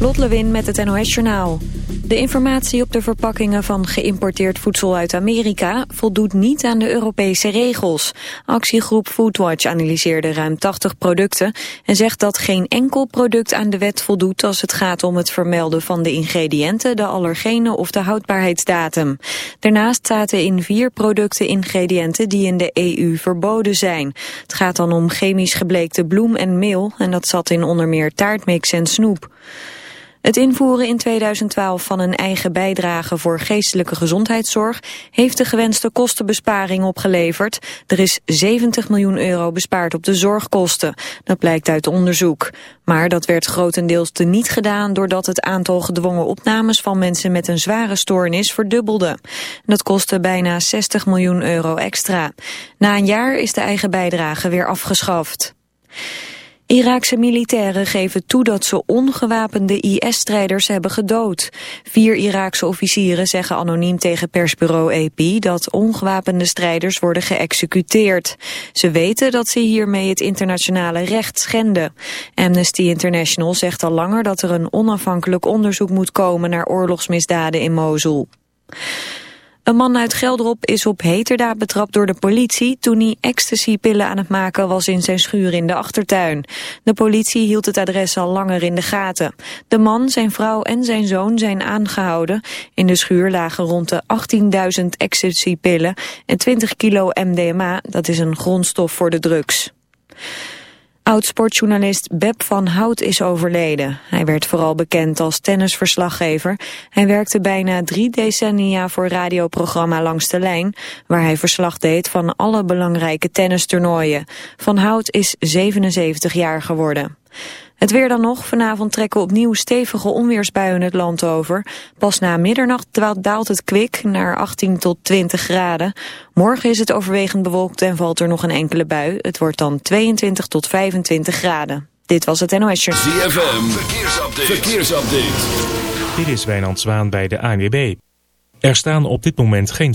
Lot Lewin met het NOS Journaal. De informatie op de verpakkingen van geïmporteerd voedsel uit Amerika voldoet niet aan de Europese regels. Actiegroep Foodwatch analyseerde ruim 80 producten en zegt dat geen enkel product aan de wet voldoet als het gaat om het vermelden van de ingrediënten, de allergenen of de houdbaarheidsdatum. Daarnaast zaten in vier producten ingrediënten die in de EU verboden zijn. Het gaat dan om chemisch gebleekte bloem en meel en dat zat in onder meer taartmix en snoep. Het invoeren in 2012 van een eigen bijdrage voor geestelijke gezondheidszorg heeft de gewenste kostenbesparing opgeleverd. Er is 70 miljoen euro bespaard op de zorgkosten. Dat blijkt uit onderzoek. Maar dat werd grotendeels niet gedaan doordat het aantal gedwongen opnames van mensen met een zware stoornis verdubbelde. Dat kostte bijna 60 miljoen euro extra. Na een jaar is de eigen bijdrage weer afgeschaft. Iraakse militairen geven toe dat ze ongewapende IS-strijders hebben gedood. Vier Iraakse officieren zeggen anoniem tegen persbureau AP dat ongewapende strijders worden geëxecuteerd. Ze weten dat ze hiermee het internationale recht schenden. Amnesty International zegt al langer dat er een onafhankelijk onderzoek moet komen naar oorlogsmisdaden in Mosul. Een man uit Gelderop is op heterdaad betrapt door de politie toen hij ecstasypillen aan het maken was in zijn schuur in de achtertuin. De politie hield het adres al langer in de gaten. De man, zijn vrouw en zijn zoon zijn aangehouden. In de schuur lagen rond de 18.000 ecstasypillen en 20 kilo MDMA, dat is een grondstof voor de drugs. Oud-sportjournalist Beb van Hout is overleden. Hij werd vooral bekend als tennisverslaggever. Hij werkte bijna drie decennia voor radioprogramma Langs de Lijn... waar hij verslag deed van alle belangrijke tennistoernooien. Van Hout is 77 jaar geworden. Het weer dan nog. Vanavond trekken opnieuw stevige onweersbuien het land over. Pas na middernacht daalt het kwik naar 18 tot 20 graden. Morgen is het overwegend bewolkt en valt er nog een enkele bui. Het wordt dan 22 tot 25 graden. Dit was het NOS Show. ZFM, verkeersupdate. verkeersupdate. Dit is Wijnand Zwaan bij de ANWB. Er staan op dit moment geen...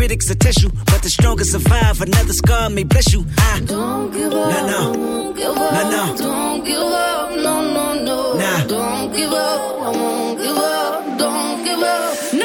Critics will test you. But the strongest survive. Another scar may bless you. I don't give up. No, no. Don't give up. No, no. Don't give up. No, no, no. Nah. Don't give up. I won't give up. Don't give up.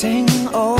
Sing.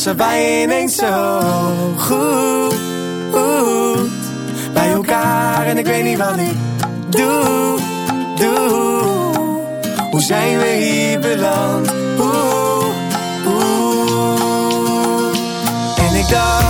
Was er bij ineens zo goed. Bij elkaar en ik weet niet wat ik doe, doe. Hoe zijn we hier beland, oeh, oeh. En ik dacht,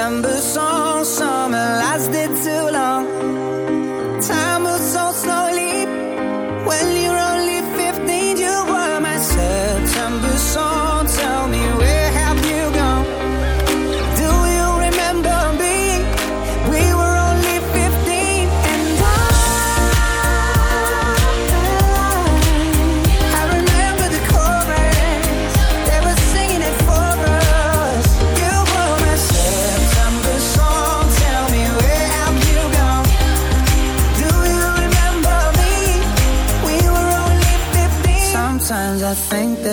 December song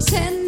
send